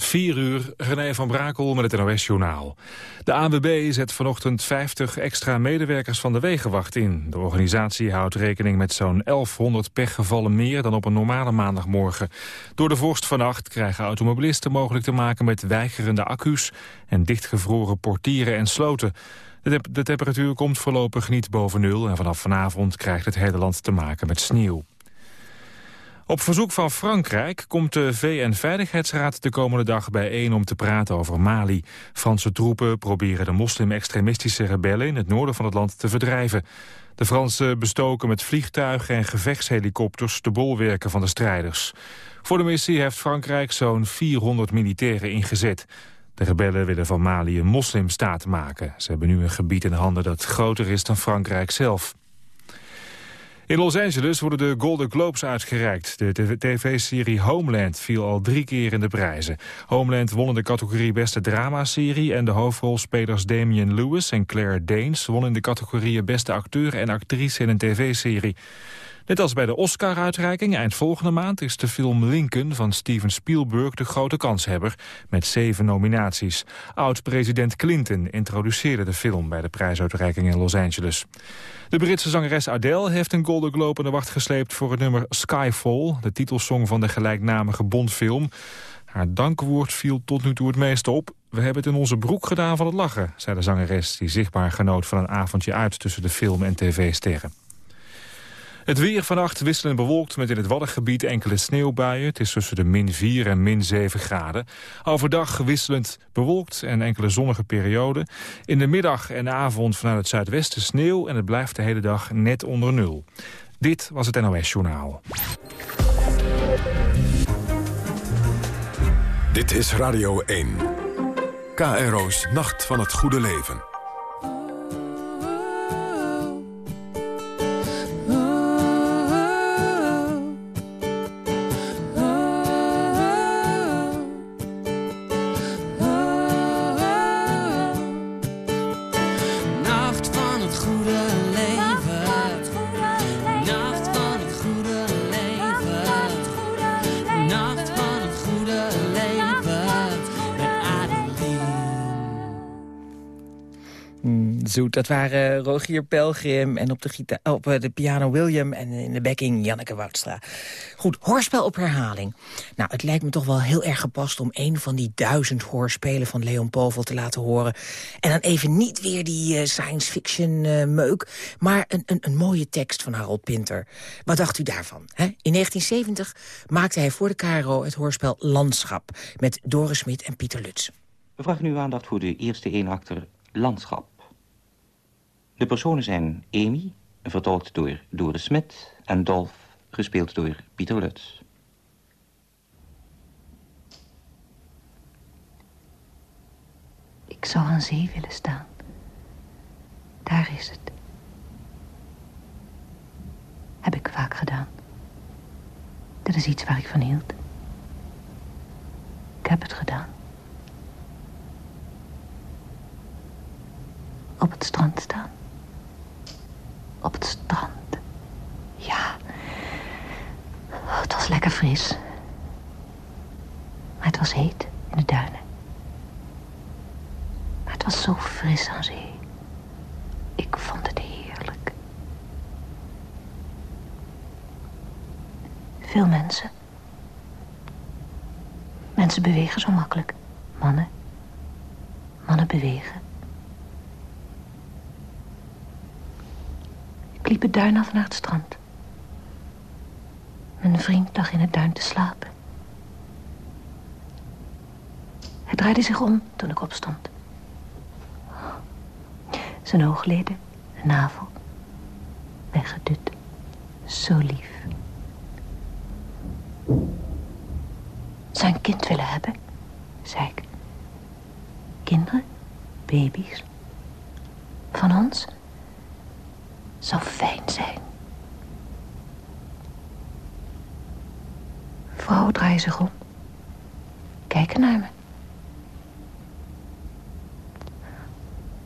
4 uur, René van Brakel met het NOS-journaal. De ANWB zet vanochtend 50 extra medewerkers van de Wegenwacht in. De organisatie houdt rekening met zo'n 1100 pechgevallen meer... dan op een normale maandagmorgen. Door de vorst vannacht krijgen automobilisten mogelijk te maken... met weigerende accu's en dichtgevroren portieren en sloten. De, temperatuur komt voorlopig niet boven nul... en vanaf vanavond krijgt het hele land te maken met sneeuw. Op verzoek van Frankrijk komt de VN-veiligheidsraad de komende dag bijeen om te praten over Mali. Franse troepen proberen de moslim-extremistische rebellen in het noorden van het land te verdrijven. De Fransen bestoken met vliegtuigen en gevechtshelikopters de bolwerken van de strijders. Voor de missie heeft Frankrijk zo'n 400 militairen ingezet. De rebellen willen van Mali een moslimstaat maken. Ze hebben nu een gebied in handen dat groter is dan Frankrijk zelf. In Los Angeles worden de Golden Globes uitgereikt. De tv-serie Homeland viel al drie keer in de prijzen. Homeland won in de categorie Beste Dramaserie... en de hoofdrolspelers Damian Lewis en Claire Danes... wonnen in de categorieën Beste Acteur en Actrice in een tv-serie. Net als bij de Oscar-uitreiking eind volgende maand... is de film Lincoln van Steven Spielberg de grote kanshebber... met zeven nominaties. Oud-president Clinton introduceerde de film... bij de prijsuitreiking in Los Angeles. De Britse zangeres Adele heeft een Golden Globe aan de wacht gesleept... voor het nummer Skyfall, de titelsong van de gelijknamige Bondfilm. Haar dankwoord viel tot nu toe het meeste op. We hebben het in onze broek gedaan van het lachen, zei de zangeres... die zichtbaar genoot van een avondje uit tussen de film en tv-sterren. Het weer vannacht wisselend bewolkt met in het Waddengebied enkele sneeuwbuien. Het is tussen de min 4 en min 7 graden. Overdag wisselend bewolkt en enkele zonnige perioden. In de middag en avond vanuit het zuidwesten sneeuw... en het blijft de hele dag net onder nul. Dit was het NOS Journaal. Dit is Radio 1. KRO's Nacht van het Goede Leven. Dat waren Rogier Pelgrim en op de, op eh, de piano William... en in de backing Janneke Woudstra. Goed, hoorspel op herhaling. Nou, het lijkt me toch wel heel erg gepast... om een van die duizend hoorspelen van Leon Povel te laten horen. En dan even niet weer die uh, science fiction meuk... maar een, een, een, mooie tekst van Harold Pinter. Wat dacht u daarvan? Hè? In 1970 maakte hij voor de KRO het hoorspel Landschap... met Doris Smit en Pieter Lutz. We vragen nu aandacht voor de eerste eenakter Landschap. De personen zijn Amy, vertolkt door Doris Smit... en Dolf, gespeeld door Pieter Lutz. Ik zou aan zee willen staan. Daar is het. Heb ik vaak gedaan. Dat is iets waar ik van hield. Ik heb het gedaan. Op het strand staan op het strand. Ja, het was lekker fris. Maar het was heet in de duinen. Maar het was zo fris aan zee. Ik vond het heerlijk. Veel mensen. Mensen bewegen zo makkelijk. Mannen. Mannen bewegen. Het duin af naar het strand. Mijn vriend lag in het duin te slapen. Hij draaide zich om toen ik opstond. Zijn oogleden, navel, weggedut. Zo lief. Een kind willen hebben, zei ik. Kinderen, baby's. Van ons zou fijn zijn. Vrouw, draai zich om. Kijken naar me.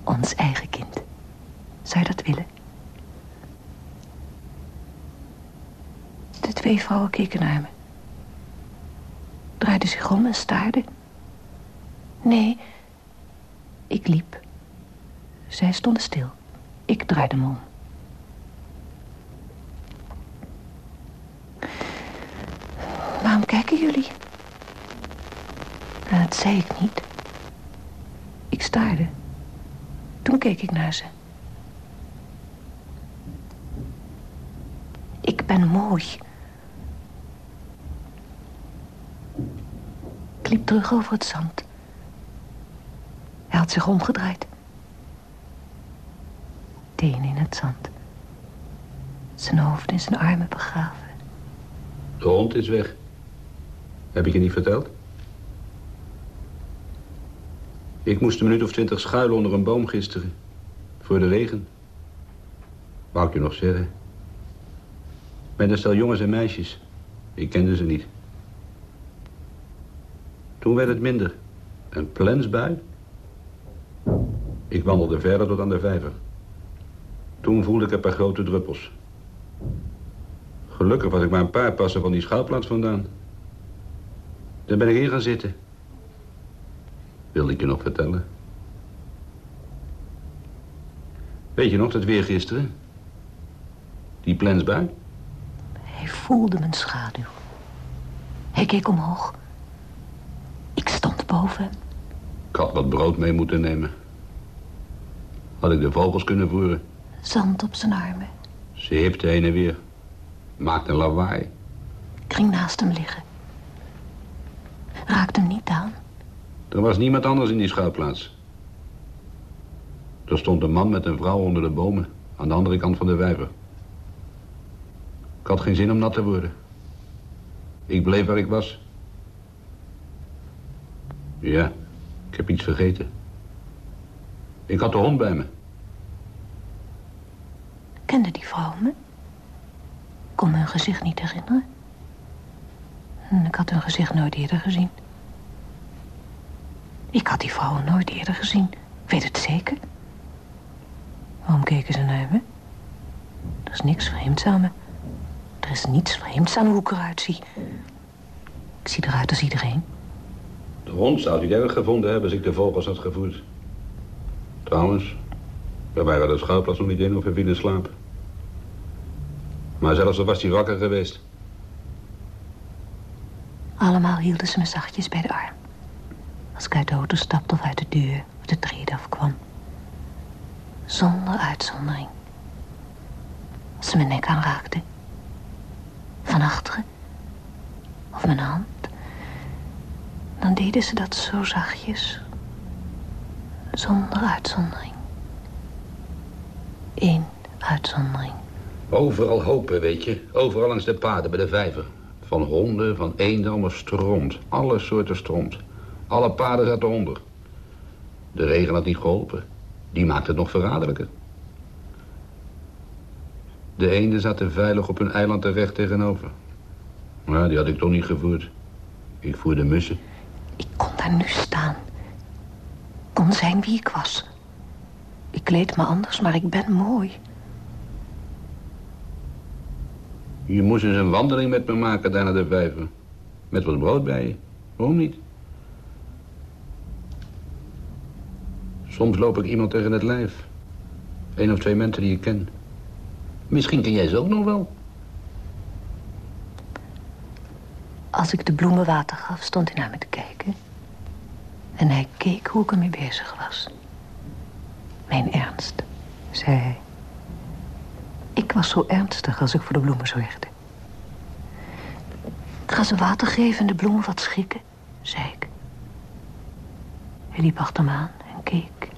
Ons eigen kind. Zou je dat willen? De twee vrouwen keken naar me. Draaiden zich om en staarden. Nee, ik liep. Zij stonden stil. Ik draaide me om. Waarom kijken jullie? Nou, dat zei ik niet. Ik staarde. Toen keek ik naar ze. Ik ben mooi. Ik liep terug over het zand. Hij had zich omgedraaid. Teen in het zand. Zijn hoofd in zijn armen begraven. De hond is weg. Heb ik je niet verteld? Ik moest een minuut of twintig schuilen onder een boom gisteren. Voor de regen. Wou ik je nog zeggen. Met een stel jongens en meisjes. Ik kende ze niet. Toen werd het minder. Een plensbui. Ik wandelde verder tot aan de vijver. Toen voelde ik een paar grote druppels. Gelukkig was ik maar een paar passen van die schouwplaats vandaan. Daar ben ik in gaan zitten. Wilde ik je nog vertellen? Weet je nog dat weer gisteren? Die plensbui? Hij voelde mijn schaduw. Hij keek omhoog. Ik stond boven hem. Ik had wat brood mee moeten nemen. Had ik de vogels kunnen voeren. Zand op zijn armen. Ze hipte heen en weer. Maakte een lawaai. Ik ging naast hem liggen. Raakte hem niet aan. Er was niemand anders in die schuilplaats. Er stond een man met een vrouw onder de bomen... aan de andere kant van de vijver. Ik had geen zin om nat te worden. Ik bleef waar ik was. Ja, ik heb iets vergeten. Ik had de hond bij me. Kende die vrouw me? Kon me hun gezicht niet herinneren. Ik had hun gezicht nooit eerder gezien. Ik had die vrouwen nooit eerder gezien. Weet het zeker. Waarom keken ze naar me? Er is niks vreemds aan me. Er is niets vreemds aan hoe ik eruit zie. Ik zie eruit als iedereen. De hond zou het niet erg gevonden hebben als ik de vogels had gevoerd. Trouwens, we waren de schuilplaats nog niet in of we vielen slaap. Maar zelfs al was hij wakker geweest. Allemaal hielden ze me zachtjes bij de arm. Als ik uit de auto stapte of uit de deur of de trede afkwam. Zonder uitzondering. Als ze mijn nek aanraakten. Van achteren. Of mijn hand. Dan deden ze dat zo zachtjes. Zonder uitzondering. Eén uitzondering. Overal hopen, weet je. Overal langs de paden bij de vijver. Van honden, van allemaal stront. Alle soorten stront. Alle paden zaten onder. De regen had niet geholpen. Die maakte het nog verraderlijker. De eenden zaten veilig op hun eiland er recht tegenover. Maar die had ik toch niet gevoerd. Ik voerde mussen. Ik kon daar nu staan. Kon zijn wie ik was. Ik kleed me anders, maar ik ben mooi. Je moest eens een wandeling met me maken daar naar de vijver. Met wat brood bij je. Waarom niet? Soms loop ik iemand tegen het lijf. Eén of twee mensen die ik ken. Misschien ken jij ze ook nog wel. Als ik de bloemen water gaf, stond hij naar me te kijken. En hij keek hoe ik ermee bezig was. Mijn ernst, zei hij. Ik was zo ernstig als ik voor de bloemen zorgde. Ik ga ze water geven en de bloemen wat schikken, zei ik. Hij liep achter me aan en keek.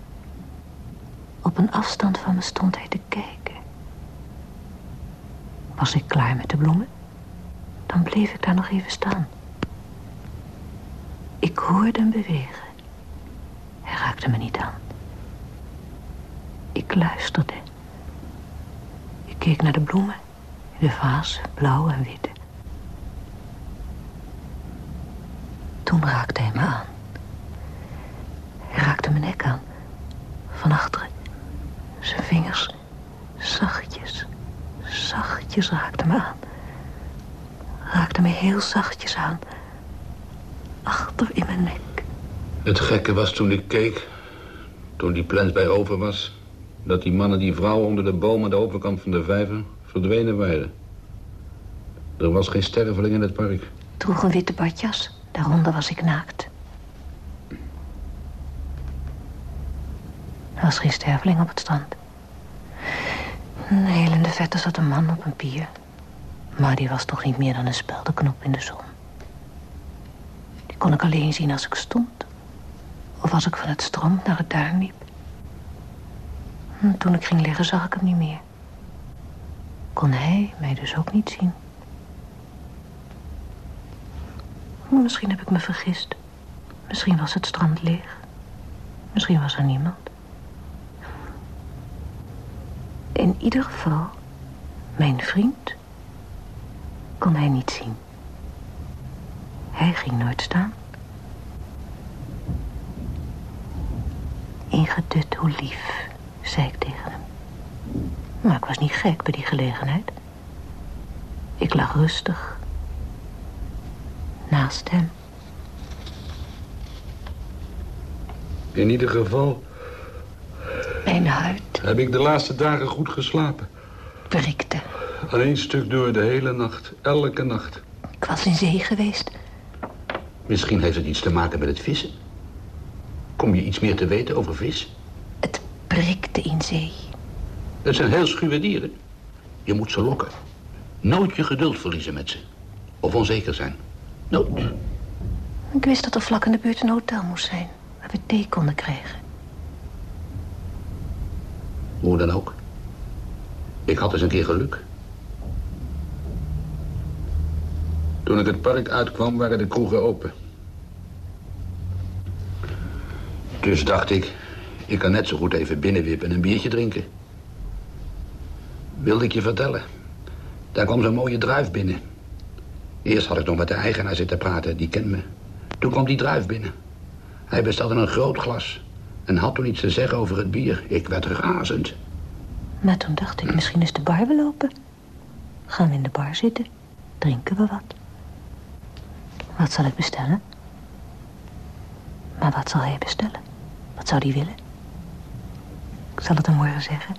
Op een afstand van me stond hij te kijken. Was ik klaar met de bloemen? Dan bleef ik daar nog even staan. Ik hoorde hem bewegen. Hij raakte me niet aan. Ik luisterde. Keek naar de bloemen. In de vaas, blauw en wit. Toen raakte hij me aan. Hij raakte mijn nek aan. Van achteren. Zijn vingers zachtjes, zachtjes raakten me aan. Raakte me heel zachtjes aan. Achter in mijn nek. Het gekke was toen ik keek, toen die plans bij over was... dat die mannen die vrouwen onder de boom aan de overkant van de vijver verdwenen waren. Er was geen sterveling in het park. Droeg een witte badjas. Daaronder was ik naakt. Er was geen sterveling op het strand. Een de vette zat een man op een pier. Maar die was toch niet meer dan een speldenknop in de zon. Die kon ik alleen zien als ik stond. Of als ik van het strand naar het duin liep. En toen ik ging liggen zag ik hem niet meer. Kon hij mij dus ook niet zien. Misschien heb ik me vergist. Misschien was het strand leeg. Misschien was er niemand. In ieder geval, mijn vriend kon hij niet zien. Hij ging nooit staan. Ingedut, hoe lief, zei ik tegen hem. Maar ik was niet gek bij die gelegenheid. Ik lag rustig naast hem. In ieder geval Mijn huid heb ik de laatste dagen goed geslapen. prikte. Aan één stuk door de hele nacht, elke nacht. Ik was in zee geweest. Misschien heeft het iets te maken met het vissen. Kom je iets meer te weten over vis? Prikte in zee. Het zijn heel schuwe dieren. Je moet ze lokken. Nooit je geduld verliezen met ze. Of onzeker zijn. Nooit. Ik wist dat er vlak in de buurt een hotel moest zijn. Waar we thee konden krijgen. Hoe dan ook. Ik had eens een keer geluk. Toen ik het park uitkwam, waren de kroegen open. Dus dacht ik, ik kan net zo goed even binnenwippen en een biertje drinken. Wilde ik je vertellen. Daar kwam zo'n mooie druif binnen. Eerst had ik nog met de eigenaar zitten praten, die kent me. Toen kwam die druif binnen. Hij bestelde een groot glas. En had toen iets te zeggen over het bier. Ik werd razend. Maar toen dacht ik, misschien is de bar wel open. Gaan we in de bar zitten. Drinken we wat. Wat zal ik bestellen? Maar wat zal hij bestellen? Wat zou hij willen? Ik zal het hem morgen zeggen.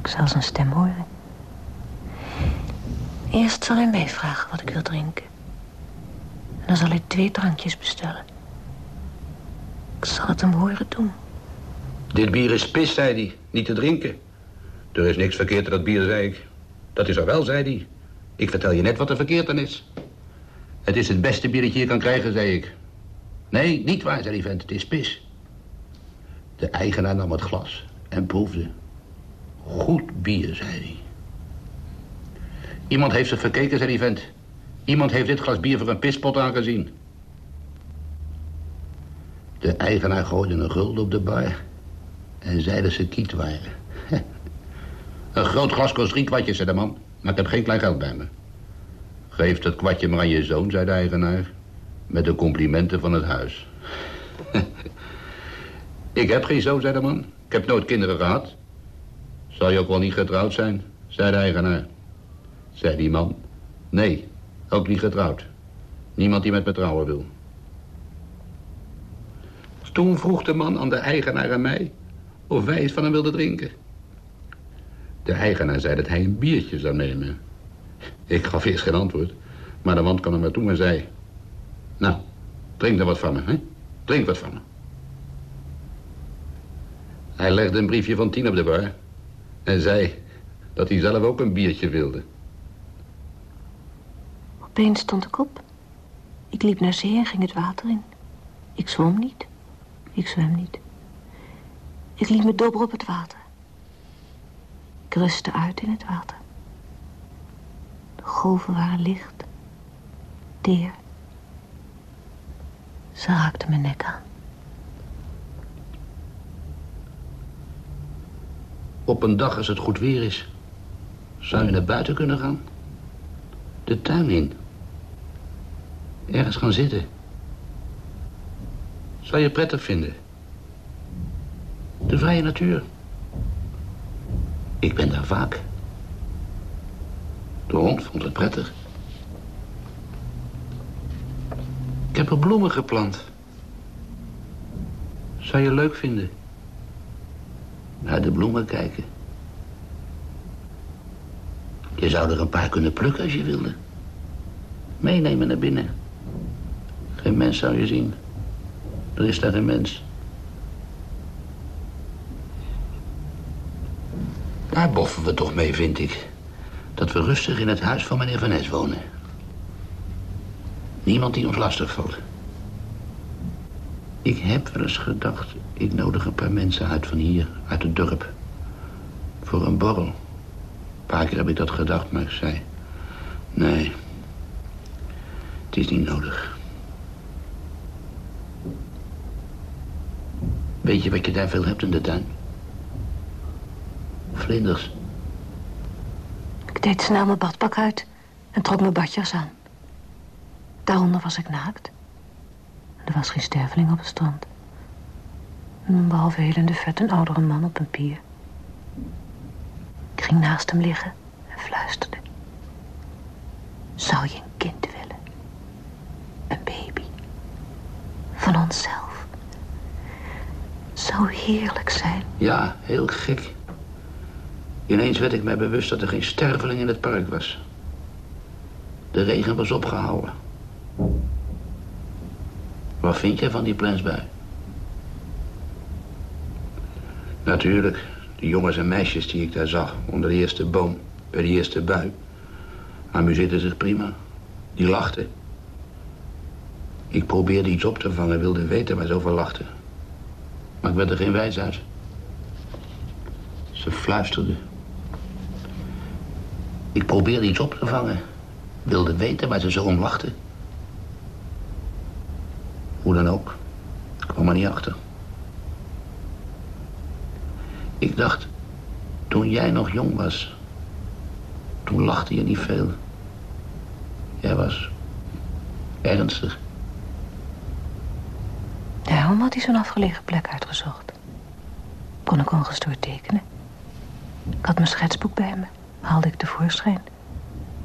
Ik zal zijn stem horen. Eerst zal hij mij vragen wat ik wil drinken. En dan zal hij twee drankjes bestellen. Ik zal het hem horen doen. Dit bier is pis, zei hij. Niet te drinken. Er is niks verkeerd in dat bier, zei ik. Dat is er wel, zei hij. Ik vertel je net wat er verkeerd aan is. Het is het beste bier dat je hier kan krijgen, zei ik. Nee, niet waar, zei die vent. Het is pis. De eigenaar nam het glas en proefde. Goed bier, zei hij. Iemand heeft zich verkeken, zei die vent. Iemand heeft dit glas bier voor een pispot aangezien. De eigenaar gooide een gulden op de bar en zei dat ze kiet waren. Een groot glas kost drie kwartjes, zei de man. Maar ik heb geen klein geld bij me. Geef dat kwartje maar aan je zoon, zei de eigenaar. Met de complimenten van het huis. ik heb geen zoon, zei de man. Ik heb nooit kinderen gehad. Zal je ook wel niet getrouwd zijn, zei de eigenaar. Zei die man. Nee, ook niet getrouwd. Niemand die met me trouwen wil. Toen vroeg de man aan de eigenaar en mij... of wij eens van hem wilden drinken. De eigenaar zei dat hij een biertje zou nemen. Ik gaf eerst geen antwoord. Maar de man kwam naar me toe en zei... Nou, drink dan wat van me, hè? Drink wat van me. Hij legde een briefje van tien op de bar... en zei dat hij zelf ook een biertje wilde. Opeens stond ik op. Ik liep naar zee en ging het water in. Ik zwom niet. Ik zwem niet. Ik liet me dobber op het water. Ik rustte uit in het water. De golven waren licht. Teer. Ze raakten mijn nek aan. Op een dag als het goed weer is... zou je naar buiten kunnen gaan. De tuin in. Ergens gaan zitten. Zou je prettig vinden. De vrije natuur. Ik ben daar vaak. De hond vond het prettig. Ik heb er bloemen geplant. Zou je leuk vinden? Naar de bloemen kijken. Je zou er een paar kunnen plukken als je wilde. Meenemen naar binnen. Geen mens zou je zien. Er is daar een mens. Daar boffen we toch mee, vind ik. Dat we rustig in het huis van meneer Van Nes wonen. Niemand die ons lastig valt. Ik heb wel eens gedacht, ik nodig een paar mensen uit van hier, uit het dorp. Voor een borrel. Een paar keer heb ik dat gedacht, maar ik zei... Nee, het is niet nodig. Weet je wat je daar veel hebt in de tuin? Vlinders. Ik deed snel mijn badpak uit en trok mijn badjas aan. Daaronder was ik naakt. Er was geen sterveling op het strand. Behalve heel vet een oudere man op een pier. Ik ging naast hem liggen en fluisterde. Zou je een kind willen? Een baby. Van onszelf. Zou heerlijk zijn. Ja, heel gek. Ineens werd ik mij bewust dat er geen sterveling in het park was. De regen was opgehouden. Wat vind je van die plensbui? Natuurlijk, de jongens en meisjes die ik daar zag onder de eerste boom, bij de eerste bui, amuseerden zich prima. Die lachten. Ik probeerde iets op te vangen, wilde weten waar ze over lachten. Maar ik werd er geen wijs uit. Ze fluisterden. Ik probeerde iets op te vangen. Wilde weten waar ze zo om lachten. Hoe dan ook. Ik kwam er niet achter. Ik dacht, toen jij nog jong was... toen lachte je niet veel. Jij was ernstig. Daarom had hij zo'n afgelegen plek uitgezocht. Kon ik ongestoord tekenen. Ik had mijn schetsboek bij me. Haalde ik tevoorschijn.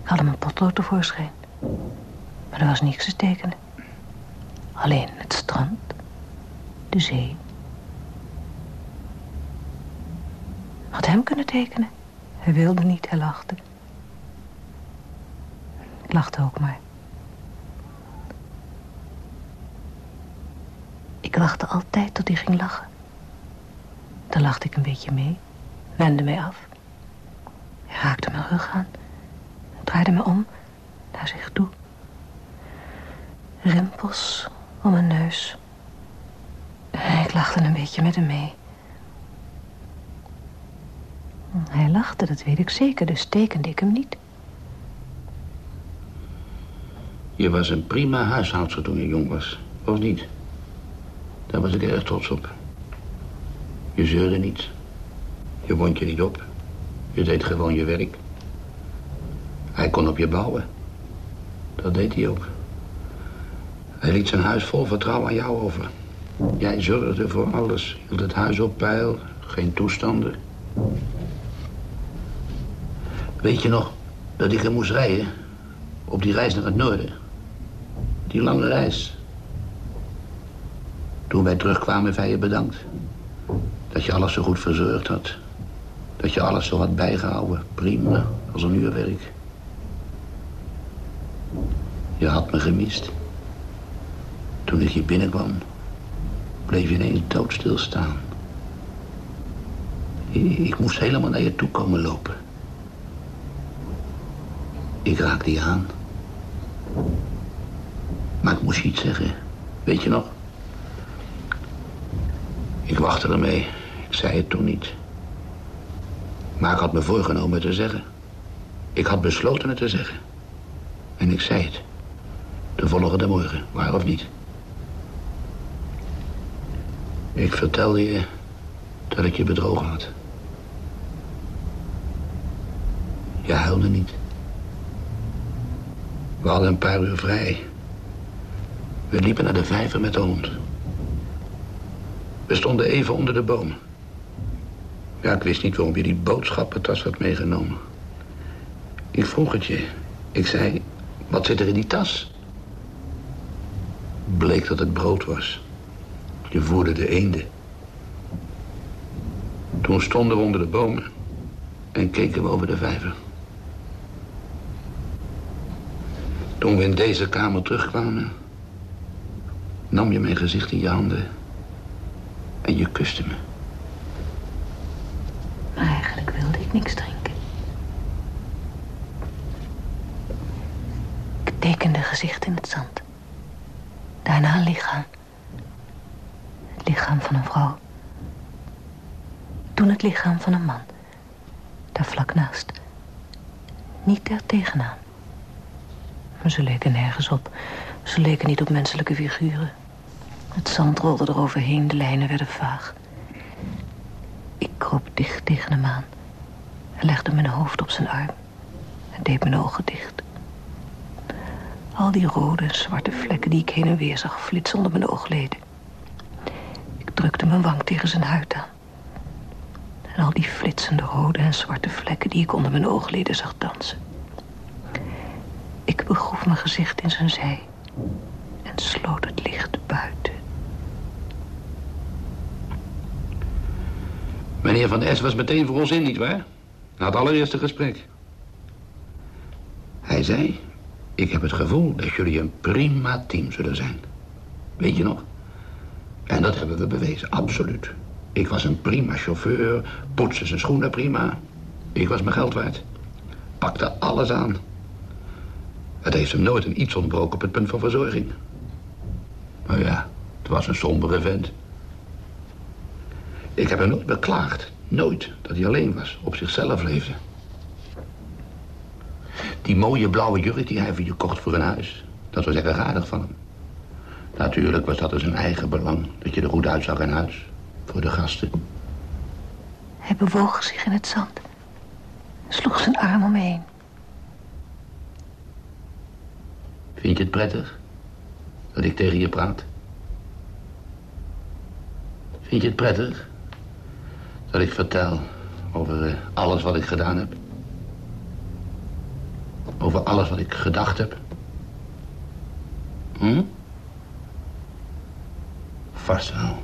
Ik haalde mijn potlood tevoorschijn. Maar er was niks te tekenen. Alleen het strand, de zee. Had hem kunnen tekenen. Hij wilde niet, hij lachte. Ik lachte ook maar. Ik wachtte altijd tot hij ging lachen. Dan lachte ik een beetje mee, wendde mij af. Hij raakte mijn rug aan, draaide me om naar zich toe. Rimpels om mijn neus. Ik lachte een beetje met hem mee. Hij lachte, dat weet ik zeker, dus tekende ik hem niet. Je was een prima huishoudster toen je jong was, of niet? Daar was ik erg trots op. Je zeurde niet. Je wond je niet op. Je deed gewoon je werk. Hij kon op je bouwen. Dat deed hij ook. Hij liet zijn huis vol vertrouwen aan jou over. Jij zorgde voor alles. Hield het huis op peil. Geen toestanden. Weet je nog dat ik hem moest rijden? Op die reis naar het noorden. Die lange reis. Toen wij terugkwamen, heeft hij je bedankt. Dat je alles zo goed verzorgd had. Dat je alles zo had bijgehouden. Prima, als een uurwerk. Je had me gemist. Toen ik hier binnenkwam, bleef je ineens doodstil staan. Ik moest helemaal naar je toe komen lopen. Ik raakte je aan. Maar ik moest iets zeggen. Weet je nog? Ik wachtte ermee. Ik zei het toen niet. Maar ik had me voorgenomen te zeggen. Ik had besloten het te zeggen. En ik zei het. De volgende morgen, waar of niet. Ik vertelde je dat ik je bedrogen had. Je huilde niet. We hadden een paar uur vrij. We liepen naar de vijver met de hond. We stonden even onder de bomen. Ja, ik wist niet waarom je die boodschappentas had meegenomen. Ik vroeg het je. Ik zei, wat zit er in die tas? Bleek dat het brood was. Je voerde de eenden. Toen stonden we onder de bomen en keken we over de vijver. Toen we in deze kamer terugkwamen, nam je mijn gezicht in je handen en je kuste me. Maar eigenlijk wilde ik niks drinken. Ik tekende gezicht in het zand. Daarna een lichaam. Het lichaam van een vrouw. Toen het lichaam van een man. Daar vlak naast. Niet daar tegenaan. Maar ze leken nergens op. Ze leken niet op menselijke figuren. Het zand rolde eroverheen, de lijnen werden vaag. Ik kroop dicht tegen hem aan. En legde mijn hoofd op zijn arm. En deed mijn ogen dicht. Al die rode en zwarte vlekken die ik heen en weer zag flitsen onder mijn oogleden. Ik drukte mijn wang tegen zijn huid aan. En al die flitsende rode en zwarte vlekken die ik onder mijn oogleden zag dansen. Ik begroef mijn gezicht in zijn zij en sloot het licht buiten. Meneer Van S was meteen voor ons in, nietwaar? Na het allereerste gesprek. Hij zei, ik heb het gevoel dat jullie een prima team zullen zijn. Weet je nog? En dat hebben we bewezen, absoluut. Ik was een prima chauffeur, poetste zijn schoenen prima. Ik was mijn geld waard. Pakte alles aan. Het heeft hem nooit een iets ontbroken op het punt van verzorging. Maar ja, het was een sombere vent. Ik heb hem nooit beklaagd. Nooit dat hij alleen was, op zichzelf leefde. Die mooie blauwe jurk die hij voor je kocht voor een huis. Dat was erg aardig van hem. Natuurlijk was dat dus zijn eigen belang. Dat je er goed uitzag in huis. Voor de gasten. Hij bewoog zich in het zand. Sloeg zijn arm om me heen. Vind je het prettig? Dat ik tegen je praat? Vind je het prettig? Dat ik vertel over eh, alles wat ik gedaan heb? Over alles wat ik gedacht heb? Hm? Vast wel.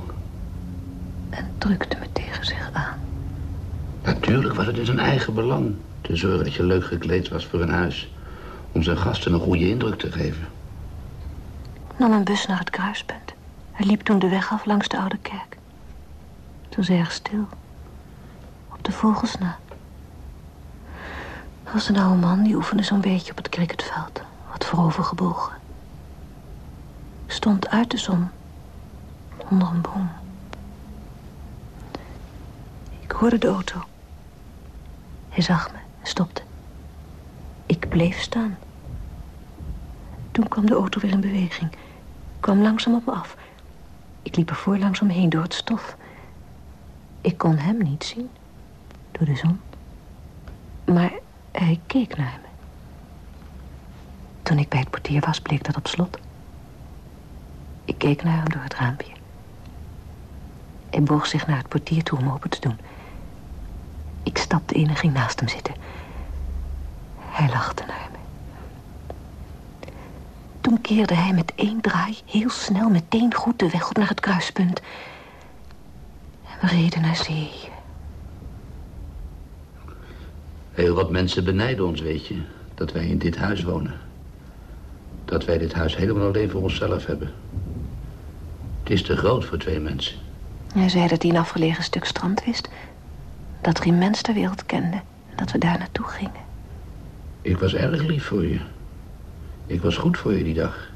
En drukte me tegen zich aan. Natuurlijk was het in zijn eigen belang te zorgen dat je leuk gekleed was voor een huis. Om zijn gasten een goede indruk te geven. Nam een bus naar het kruispunt. Hij liep toen de weg af langs de oude kerk. Toen hij stil. Op de vogels na. Er was een oude man die oefende zo'n beetje op het cricketveld. Wat voorovergebogen. Stond uit de zon. Onder een boom. Ik hoorde de auto. Hij zag me stopte. Bleef staan. Toen kwam de auto weer in beweging. Kwam langzaam op me af. Ik liep er voor langzaam heen door het stof. Ik kon hem niet zien. Door de zon. Maar hij keek naar me. Toen ik bij het portier was, bleek dat op slot. Ik keek naar hem door het raampje. Hij boog zich naar het portier toe om open te doen. Ik stapte in en ging naast hem zitten. Hij lachte naar me. Toen keerde hij met één draai heel snel meteen goed de weg op naar het kruispunt. En we reden naar zee. Heel wat mensen benijden ons, weet je. Dat wij in dit huis wonen. Dat wij dit huis helemaal alleen voor onszelf hebben. Het is te groot voor twee mensen. Hij zei dat hij een afgelegen stuk strand wist. Dat er geen mens ter wereld kende. En dat we daar naartoe gingen. Ik was erg lief voor je. Ik was goed voor je die dag.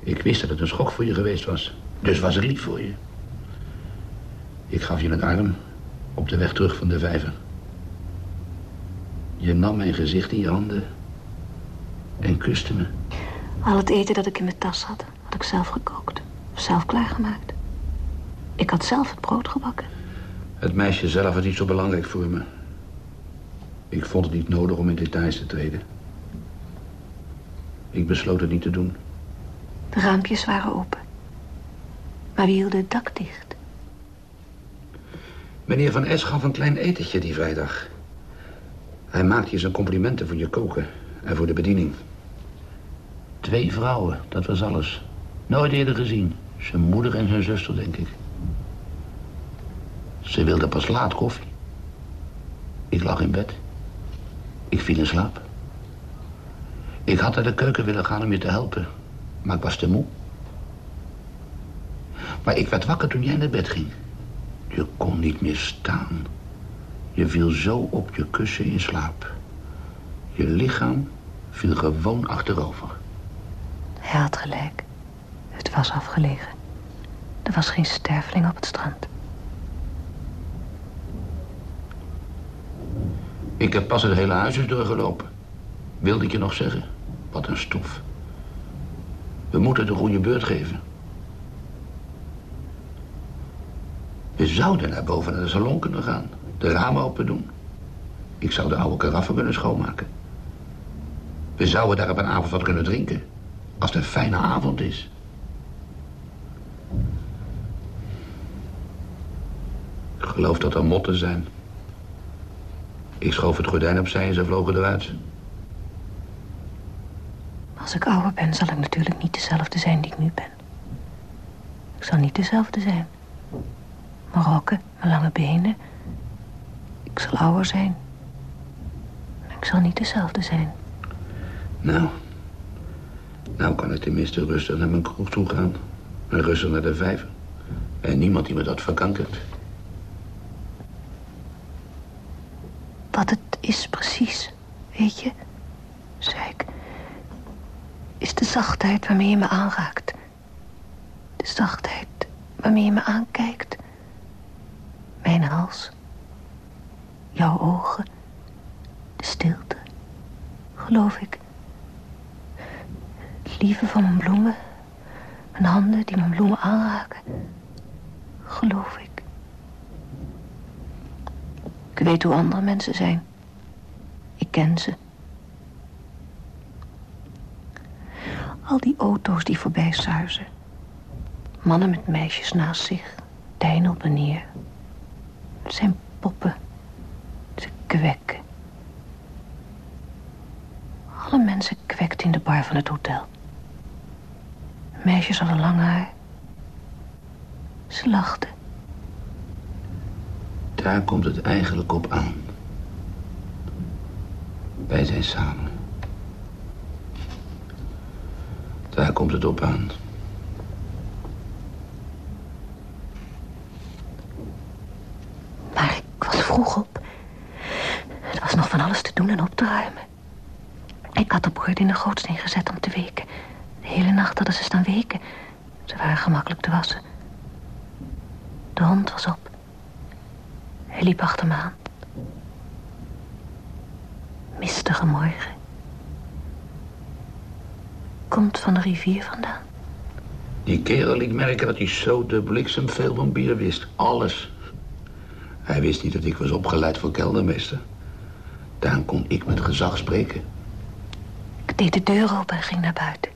Ik wist dat het een schok voor je geweest was. Dus was ik lief voor je. Ik gaf je een arm op de weg terug van de vijver. Je nam mijn gezicht in je handen en kuste me. Al het eten dat ik in mijn tas had, had ik zelf gekookt. Of zelf klaargemaakt. Ik had zelf het brood gebakken. Het meisje zelf was niet zo belangrijk voor me. Ik vond het niet nodig om in details te treden. Ik besloot het niet te doen. De raampjes waren open. Maar we hielden het dak dicht. Meneer Van S gaf een klein etentje die vrijdag. Hij maakte je zijn complimenten voor je koken en voor de bediening. Twee vrouwen, dat was alles. Nooit eerder gezien. Zijn moeder en zijn zuster, denk ik. Ze wilde pas laat koffie. Ik lag in bed. Ik viel in slaap. Ik had naar de keuken willen gaan om je te helpen. Maar ik was te moe. Maar ik werd wakker toen jij naar bed ging. Je kon niet meer staan. Je viel zo op je kussen in slaap. Je lichaam viel gewoon achterover. Hij had gelijk. Het was afgelegen. Er was geen sterveling op het strand. Ik heb pas het hele huis eens doorgelopen. Wilde ik je nog zeggen? Wat een stof. We moeten de goede beurt geven. We zouden naar boven naar de salon kunnen gaan. De ramen open doen. Ik zou de oude karaffen kunnen schoonmaken. We zouden daar op een avond wat kunnen drinken. Als het een fijne avond is. Ik geloof dat er motten zijn. Ik schoof het gordijn opzij en ze vlogen eruit. Als ik ouder ben, zal ik natuurlijk niet dezelfde zijn die ik nu ben. Ik zal niet dezelfde zijn. Mijn rokken, mijn lange benen. Ik zal ouder zijn. Maar ik zal niet dezelfde zijn. Nou, nou kan ik tenminste rustig naar mijn kroeg toe gaan. En rustig naar de vijver. En niemand die me dat verkankert. Wat het is precies, weet je, zei ik, is de zachtheid waarmee je me aanraakt. De zachtheid waarmee je me aankijkt. Mijn hals, jouw ogen, de stilte, geloof ik. Het lieve van mijn bloemen, mijn handen die mijn bloemen aanraken, geloof ik. Ik weet hoe andere mensen zijn. Al die auto's die voorbij suizen. Mannen met meisjes naast zich. Deinen op en neer. Het zijn poppen. Ze kwekken. Alle mensen kwekten in de bar van het hotel. Meisjes hadden lang haar. Ze lachten. Daar komt het eigenlijk op aan. Wij zijn samen. Daar komt het op aan. Maar ik was vroeg op. Er was nog van alles te doen en op te ruimen. Ik had de borden in de gootsteen gezet om te weken. De hele nacht hadden ze staan weken. Ze waren gemakkelijk te wassen. De hond was op. Hij liep achter me aan. Mistige morgen. Komt van de rivier vandaan. Die kerel liet merken dat hij zo de bliksem veel van bier wist. Alles. Hij wist niet dat ik was opgeleid voor keldermeester. Daarom kon ik met gezag spreken. Ik deed de deur open en ging naar buiten.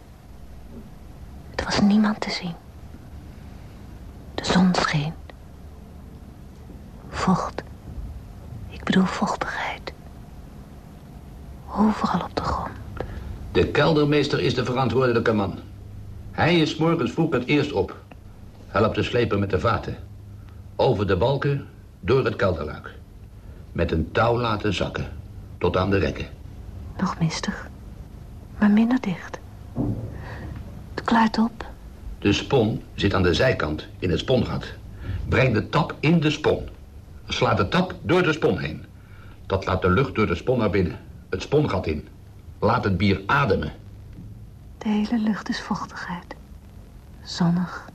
Er was niemand te zien. De zon scheen. Vocht. Ik bedoel vochtigheid. Overal op de grond. De keldermeester is de verantwoordelijke man. Hij is morgens vroeg het eerst op. Helpt de sleper met de vaten. Over de balken, door het kelderluik. Met een touw laten zakken. Tot aan de rekken. Nog mistig. Maar minder dicht. Het kluit op. De spon zit aan de zijkant in het spongat. Breng de tap in de spon. Sla de tap door de spon heen. Dat laat de lucht door de spon naar binnen. Het spongat in. Laat het bier ademen. De hele lucht is vochtigheid. Zonnig.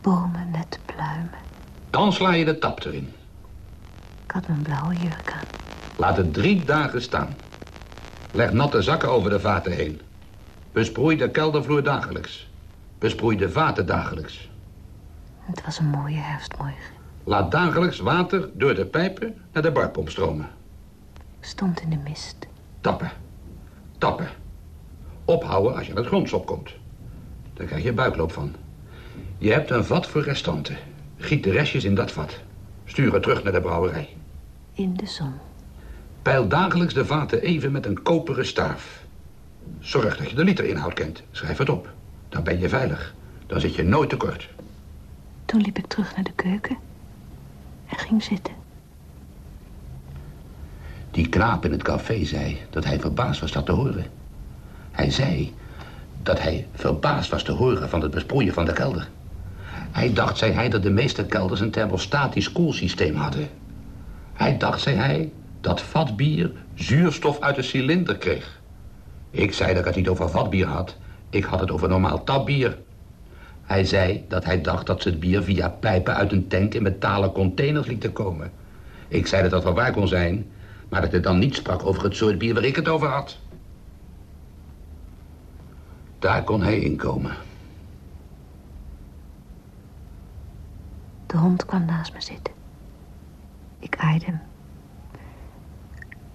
Bomen, net pluimen. Dan sla je de tap erin. Ik had mijn blauwe jurk aan. Laat het drie dagen staan. Leg natte zakken over de vaten heen. Besproei de keldervloer dagelijks. Besproei de vaten dagelijks. Het was een mooie herfstmorgen. Laat dagelijks water door de pijpen naar de barpomp stromen. Stond in de mist. Tappen. Tappen. Ophouden als je aan het grondsop komt. Daar krijg je buikloop van. Je hebt een vat voor restanten. Giet de restjes in dat vat. Stuur het terug naar de brouwerij. In de zon. Peil dagelijks de vaten even met een koperen staaf. Zorg dat je de literinhoud kent. Schrijf het op. Dan ben je veilig. Dan zit je nooit tekort. Toen liep ik terug naar de keuken en ging zitten. Die knaap in het café zei dat hij verbaasd was dat te horen. Hij zei dat hij verbaasd was te horen van het besproeien van de kelder. Hij dacht, zei hij, dat de meeste kelders een thermostatisch koelsysteem hadden. Hij dacht, zei hij, dat vatbier zuurstof uit de cilinder kreeg. Ik zei dat ik het niet over vatbier had. Ik had het over normaal tapbier. Hij zei dat hij dacht dat ze het bier via pijpen uit een tank in metalen containers lieten komen. Ik zei dat dat wel waar kon zijn, maar dat hij dan niet sprak over het soort bier waar ik het over had. Daar kon hij in komen. De hond kwam naast me zitten. Ik aaide hem.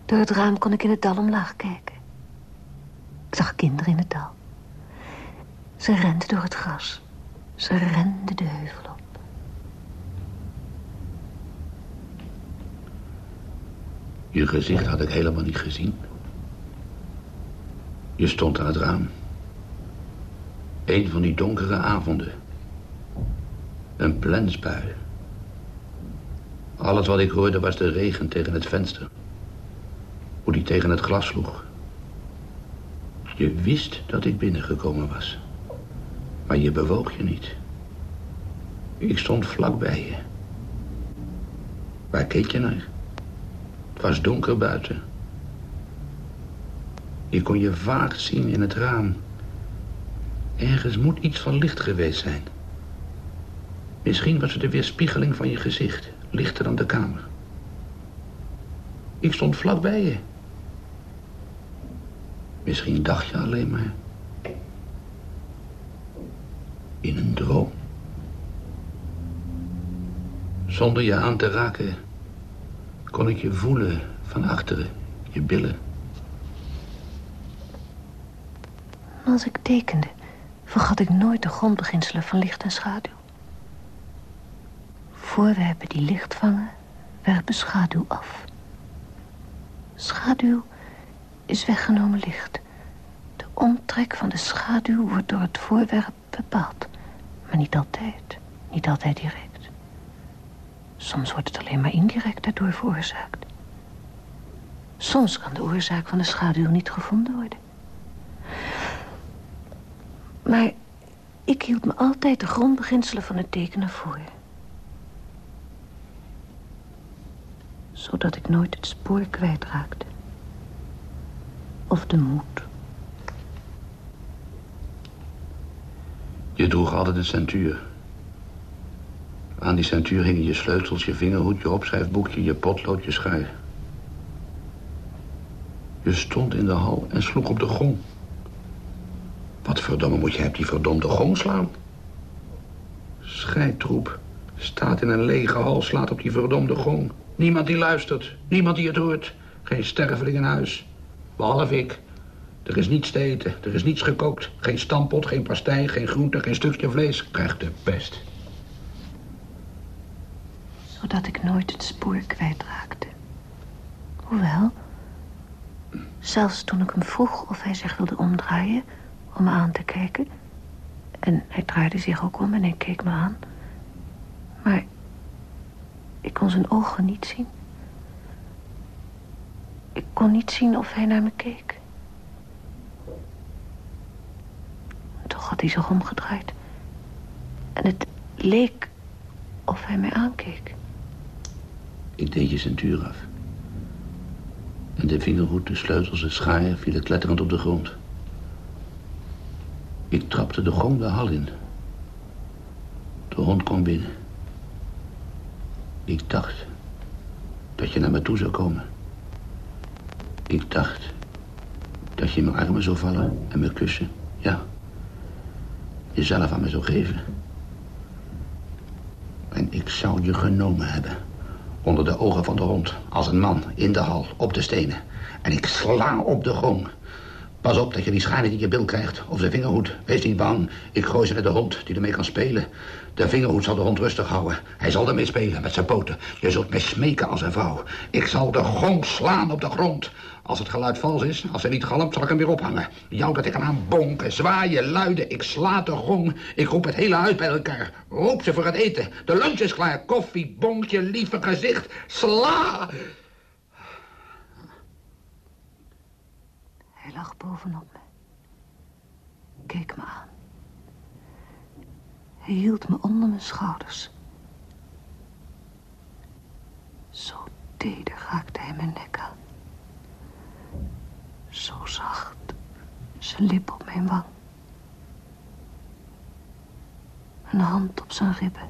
Door het raam kon ik in het dal omlaag kijken. Ik zag kinderen in het dal. Ze renden door het gras. Ze renden de heuvel op. Je gezicht had ik helemaal niet gezien. Je stond aan het raam. Een van die donkere avonden. Een plensbui. Alles wat ik hoorde was de regen tegen het venster. Hoe die tegen het glas sloeg. Je wist dat ik binnengekomen was. Maar je bewoog je niet. Ik stond vlak bij je. Waar keek je naar? Het was donker buiten. Je kon je vaag zien in het raam. Ergens moet iets van licht geweest zijn. Misschien was het de weerspiegeling van je gezicht, lichter dan de kamer. Ik stond vlak bij je. Misschien dacht je alleen maar. In een droom. Zonder je aan te raken kon ik je voelen van achteren, je billen. Als ik tekende, vergat ik nooit de grondbeginselen van licht en schaduw. Voorwerpen die licht vangen, werpen schaduw af. Schaduw is weggenomen licht. De omtrek van de schaduw wordt door het voorwerp bepaald. Maar niet altijd. Niet altijd direct. Soms wordt het alleen maar indirect daardoor veroorzaakt. Soms kan de oorzaak van de schaduw niet gevonden worden. Maar ik hield me altijd de grondbeginselen van het tekenen voor. Zodat ik nooit het spoor kwijtraakte. Of de moed. Je droeg altijd een centuur. Aan die centuur hingen je sleutels, je vingerhoed, je opschrijfboekje, je potlood, je schuif. Je stond in de hal en sloeg op de gong. Wat verdomme moet je op die verdomde gong slaan? Scheidtroep. Staat in een lege hal, slaat op die verdomde gong. Niemand die luistert, niemand die het hoort. Geen sterveling in huis. Behalve ik. Er is niets te eten, er is niets gekookt. Geen stampot, geen pastei, geen groente, geen stukje vlees. Krijgt de pest. Zodat ik nooit het spoor kwijtraakte. Hoewel, zelfs toen ik hem vroeg of hij zich wilde omdraaien om me aan te kijken... en hij draaide zich ook om en hij keek me aan... maar ik kon zijn ogen niet zien. Ik kon niet zien of hij naar me keek. Toch had hij zich omgedraaid. En het leek of hij mij aankeek. Ik deed je centuur af. En de vingerhoed, de sleutels, de schaar vielen kletterend op de grond. Ik trapte de gong de hal in. De hond kwam binnen. Ik dacht dat je naar me toe zou komen. Ik dacht dat je in mijn armen zou vallen en me kussen. Ja. Jezelf aan me zou geven. En ik zou je genomen hebben. Onder de ogen van de hond. Als een man in de hal op de stenen. En ik sla op de gong. Pas op dat je die schade in je bil krijgt. Of de vingerhoed. Wees niet bang. Ik gooi ze naar de hond die ermee kan spelen. De vingerhoed zal de hond rustig houden. Hij zal ermee spelen met zijn poten. Je zult mij smeken als een vrouw. Ik zal de gong slaan op de grond. Als het geluid vals is, als hij niet galmt, zal ik hem weer ophangen. Jou dat ik aan bonken, zwaaien, luiden. Ik sla de gong. Ik roep het hele huis bij elkaar. Roep ze voor het eten. De lunch is klaar. Koffie, bonkje, lieve gezicht. Sla! Hij lag bovenop me. Keek me aan. Hij hield me onder mijn schouders. Zo teder raakte hij mijn nek aan. Zo zacht, zijn lip op mijn wang. Een hand op zijn ribben.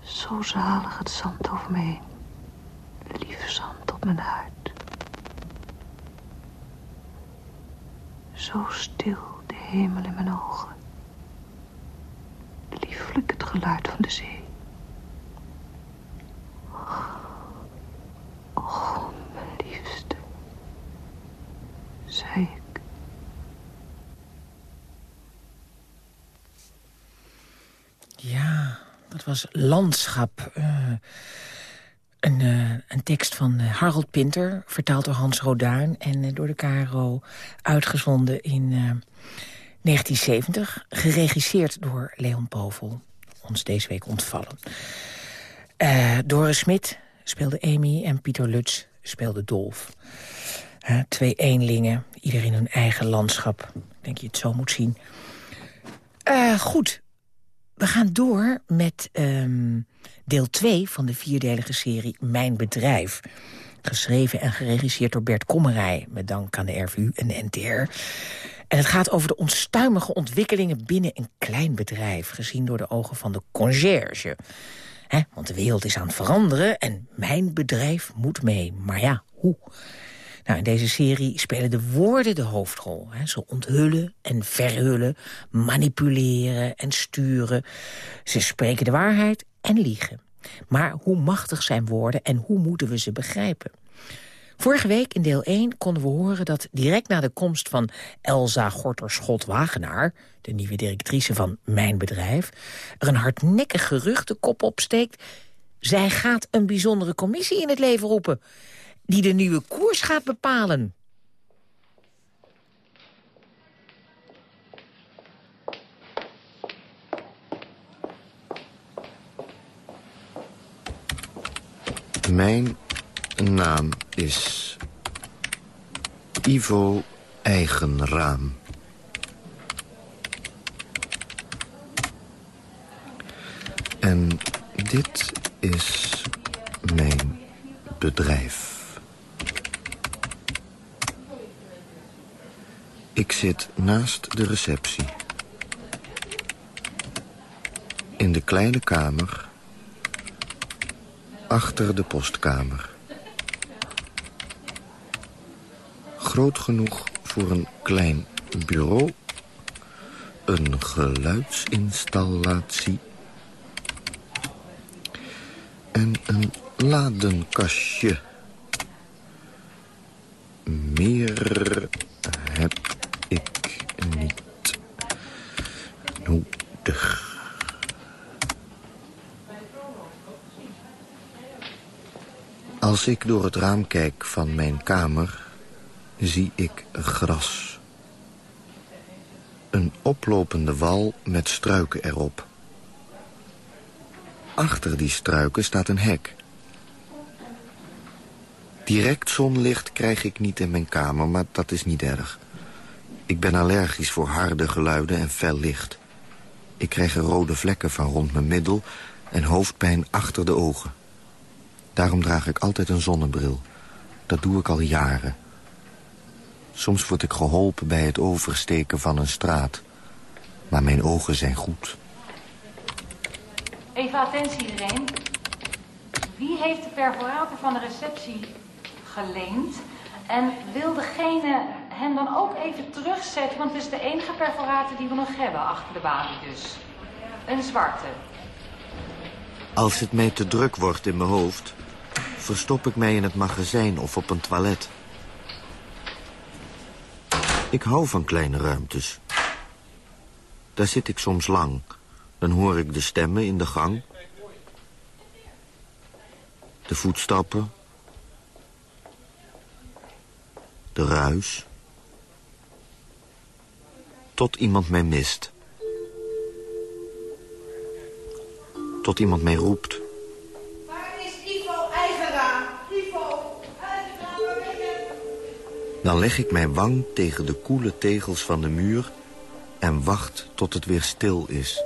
Zo zalig het zand over me heen. Mijn huid. Zo stil de hemel in mijn ogen. Lieflijk het geluid van de zee. Oh, mijn liefste, zei ik. Ja, dat was Landschap. eh, een, eh, een tekst van eh, Harold Pinter, vertaald door Hans Roduin... en eh, door de KRO uitgezonden in eh, 1970. Geregisseerd door Leon Povel, ons deze week ontvallen. Doris Smit speelde Amy en Pieter Lutz speelde Dolf. Twee eenlingen, ieder in hun eigen landschap. Ik denk je het zo moet zien. Goed, we gaan door met ehm, deel 2 van de vierdelige serie Mijn Bedrijf. Geschreven en geregisseerd door Bert Kommerij... met dank aan de RVU en de NTR. En het gaat over de onstuimige ontwikkelingen binnen een klein bedrijf... gezien door de ogen van de conciërge. Hè, want de wereld is aan het veranderen en mijn bedrijf moet mee. Maar ja, hoe? Nou, in deze serie spelen de woorden de hoofdrol. Ze onthullen en verhullen, manipuleren en sturen. Ze spreken de waarheid en liegen. Maar hoe machtig zijn woorden en hoe moeten we ze begrijpen? Vorige week in deel 1 konden we horen dat direct na de komst van Elsa Gorter-Schot-Wagenaar... de nieuwe directrice van Mijn Bedrijf... er een hardnekkig gerucht de kop opsteekt... zij gaat een bijzondere commissie in het leven roepen... die de nieuwe koers gaat bepalen. Mijn naam is Ivo Eigenraam. En dit is mijn bedrijf. Ik zit naast de receptie. In de kleine kamer achter de postkamer. Groot genoeg voor een klein bureau, een geluidsinstallatie en een ladenkastje. Meer heb ik niet nodig. Als ik door het raam kijk van mijn kamer, zie ik gras. Een oplopende wal met struiken erop. Achter die struiken staat een hek. Direct zonlicht krijg ik niet in mijn kamer, maar dat is niet erg. Ik ben allergisch voor harde geluiden en fel licht. Ik krijg rode vlekken van rond mijn middel en hoofdpijn achter de ogen. Daarom draag ik altijd een zonnebril. Dat doe ik al jaren. Soms word ik geholpen bij het oversteken van een straat. Maar mijn ogen zijn goed. Even attentie iedereen. Wie heeft de perforator van de receptie geleend? En wil degene hem dan ook even terugzetten? Want het is de enige perforator die we nog hebben achter de balie dus. Een zwarte. Als het mij te druk wordt in mijn hoofd... verstop ik mij in het magazijn of op een toilet. Ik hou van kleine ruimtes. Daar zit ik soms lang. Dan hoor ik de stemmen in de gang. De voetstappen. De ruis. Tot iemand mij mist. Tot iemand mij roept. Waar is Ivo Eigera? Ivo Eigera, waar ben je? Dan leg ik mijn wang tegen de koele tegels van de muur... en wacht tot het weer stil is.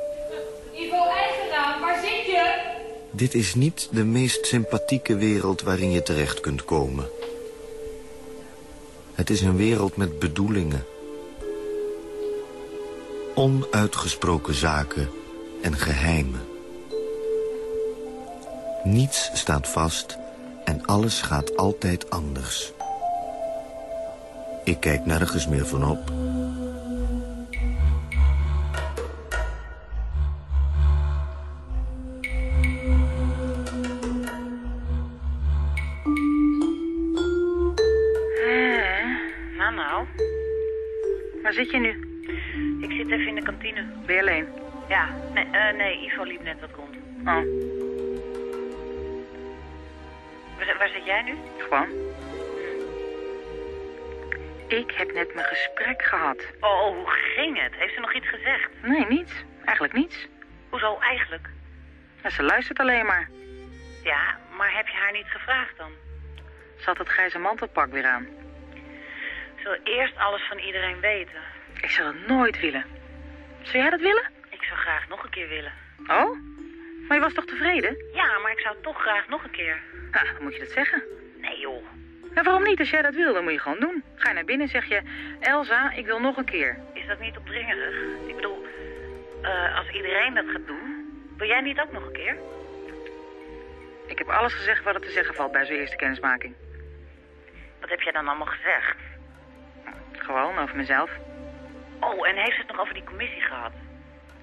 Ivo Eigera, waar zit je? Dit is niet de meest sympathieke wereld waarin je terecht kunt komen. Het is een wereld met bedoelingen. Onuitgesproken zaken en geheimen. Niets staat vast en alles gaat altijd anders. Ik kijk nergens meer van op. Waar zit je nu? Ik zit even in de kantine. Ben je alleen? Ja. Nee, eh, nee Ivo liep net wat rond. Oh. Waar, waar zit jij nu? Gewoon. Ik heb net mijn gesprek gehad. Oh, hoe ging het? Heeft ze nog iets gezegd? Nee, niets. Eigenlijk niets. Hoezo eigenlijk? Ja, ze luistert alleen maar. Ja, maar heb je haar niet gevraagd dan? Ze had het grijze mantelpak weer aan. Ze wil eerst alles van iedereen weten. Ik zou het nooit willen. Zou jij dat willen? Ik zou graag nog een keer willen. Oh? Maar je was toch tevreden? Ja, maar ik zou toch graag nog een keer. Ah, dan moet je dat zeggen. Nee, joh. En waarom niet? Als jij dat wil, dan moet je gewoon doen. Ga je naar binnen en zeg je... Elsa, ik wil nog een keer. Is dat niet opdringerig? Ik bedoel, eh, als iedereen dat gaat doen... Wil jij niet ook nog een keer? Ik heb alles gezegd wat er te zeggen valt bij zo'n eerste kennismaking. Wat heb jij dan allemaal gezegd? Gewoon, over mezelf. Oh, en heeft ze het nog over die commissie gehad?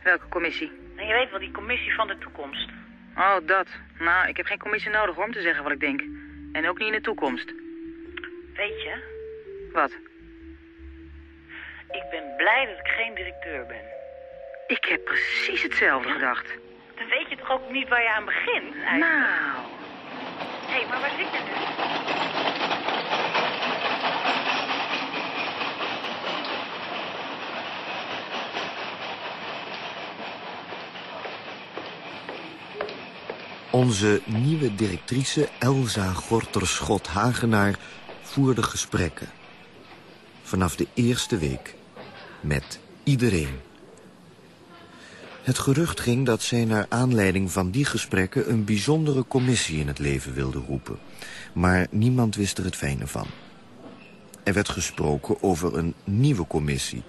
Welke commissie? Nou, je weet wel, die commissie van de toekomst. Oh, dat. Nou, ik heb geen commissie nodig hoor, om te zeggen wat ik denk. En ook niet in de toekomst. Weet je? Wat? Ik ben blij dat ik geen directeur ben. Ik heb precies hetzelfde gedacht. Dan weet je toch ook niet waar je aan begint, eigenlijk? Nou... Hé, hey, maar waar zit je nu? Onze nieuwe directrice Elsa Gorterschot-Hagenaar voerde gesprekken. Vanaf de eerste week. Met iedereen. Het gerucht ging dat zij naar aanleiding van die gesprekken... een bijzondere commissie in het leven wilde roepen. Maar niemand wist er het fijne van. Er werd gesproken over een nieuwe commissie.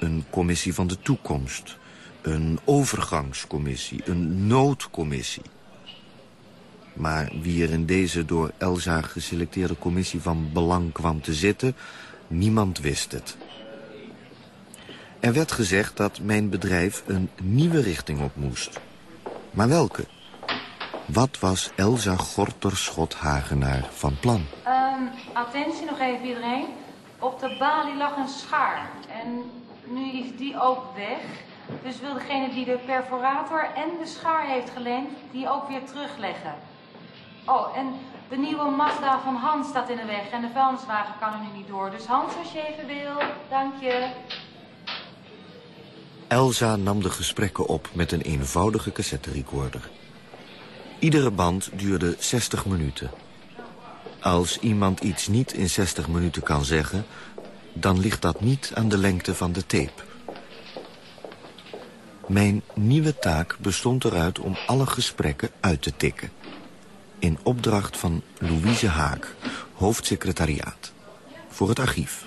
Een commissie van de toekomst. Een overgangscommissie. Een noodcommissie. Maar wie er in deze door Elsa geselecteerde commissie van belang kwam te zitten... niemand wist het. Er werd gezegd dat mijn bedrijf een nieuwe richting op moest. Maar welke? Wat was Elsa Gorter-Schot-Hagenaar van plan? Ehm, attentie nog even iedereen. Op de balie lag een schaar. En nu is die ook weg. Dus wil degene die de perforator en de schaar heeft geleend... die ook weer terugleggen. Oh, en de nieuwe Mazda van Hans staat in de weg... en de vuilniswagen kan er nu niet door. Dus Hans, als je even wil, dank je. Elsa nam de gesprekken op met een eenvoudige cassetterecorder. Iedere band duurde 60 minuten. Als iemand iets niet in 60 minuten kan zeggen... dan ligt dat niet aan de lengte van de tape. Mijn nieuwe taak bestond eruit om alle gesprekken uit te tikken. In opdracht van Louise Haak, hoofdsecretariaat. Voor het archief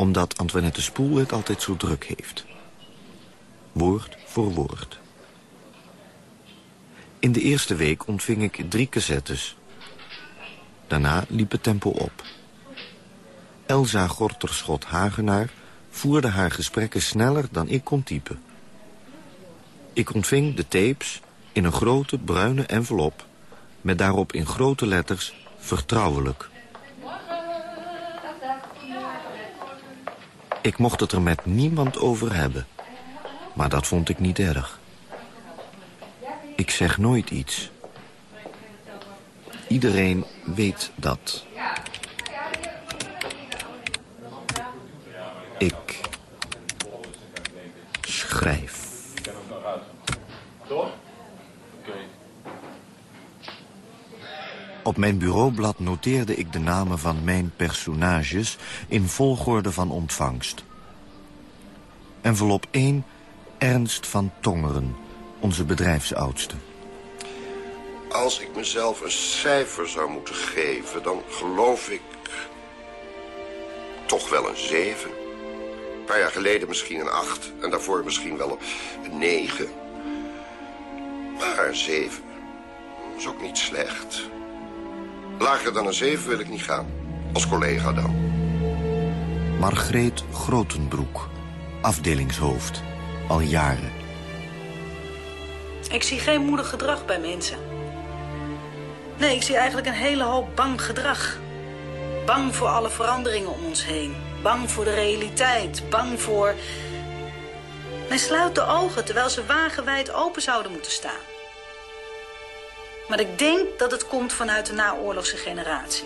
omdat Antoinette Spoel het altijd zo druk heeft. Woord voor woord. In de eerste week ontving ik drie cassettes. Daarna liep het tempo op. Elsa Gorterschot-Hagenaar voerde haar gesprekken sneller dan ik kon typen. Ik ontving de tapes in een grote bruine envelop... Met daarop in grote letters vertrouwelijk. Ik mocht het er met niemand over hebben. Maar dat vond ik niet erg. Ik zeg nooit iets. Iedereen weet dat. Ik schrijf. Op mijn bureaublad noteerde ik de namen van mijn personages... in volgorde van ontvangst. Envelop 1, Ernst van Tongeren, onze bedrijfsoudste. Als ik mezelf een cijfer zou moeten geven... dan geloof ik toch wel een 7. Een paar jaar geleden misschien een 8. En daarvoor misschien wel een 9. Maar een 7 is ook niet slecht. Lager dan een 7 wil ik niet gaan. Als collega dan. Margreet Grotenbroek, afdelingshoofd, al jaren. Ik zie geen moedig gedrag bij mensen. Nee, ik zie eigenlijk een hele hoop bang gedrag. Bang voor alle veranderingen om ons heen. Bang voor de realiteit. Bang voor... Men sluit de ogen terwijl ze wagenwijd open zouden moeten staan. Maar ik denk dat het komt vanuit de naoorlogse generatie.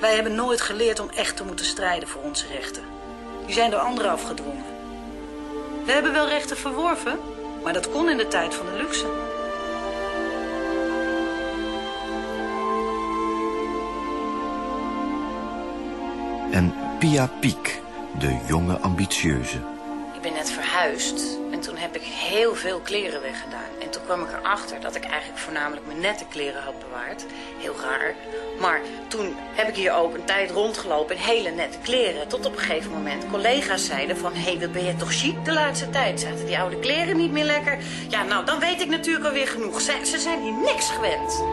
Wij hebben nooit geleerd om echt te moeten strijden voor onze rechten. Die zijn door anderen afgedwongen. We hebben wel rechten verworven, maar dat kon in de tijd van de luxe. En Pia Piek, de jonge ambitieuze. Ik ben net verhuisd heb ik heel veel kleren weggedaan. En toen kwam ik erachter dat ik eigenlijk voornamelijk mijn nette kleren had bewaard. Heel raar. Maar toen heb ik hier ook een tijd rondgelopen in hele nette kleren. Tot op een gegeven moment collega's zeiden van... hé, hey, wat ben je toch chic de laatste tijd? Zaten die oude kleren niet meer lekker? Ja, nou, dan weet ik natuurlijk alweer genoeg. Ze, ze zijn hier niks gewend.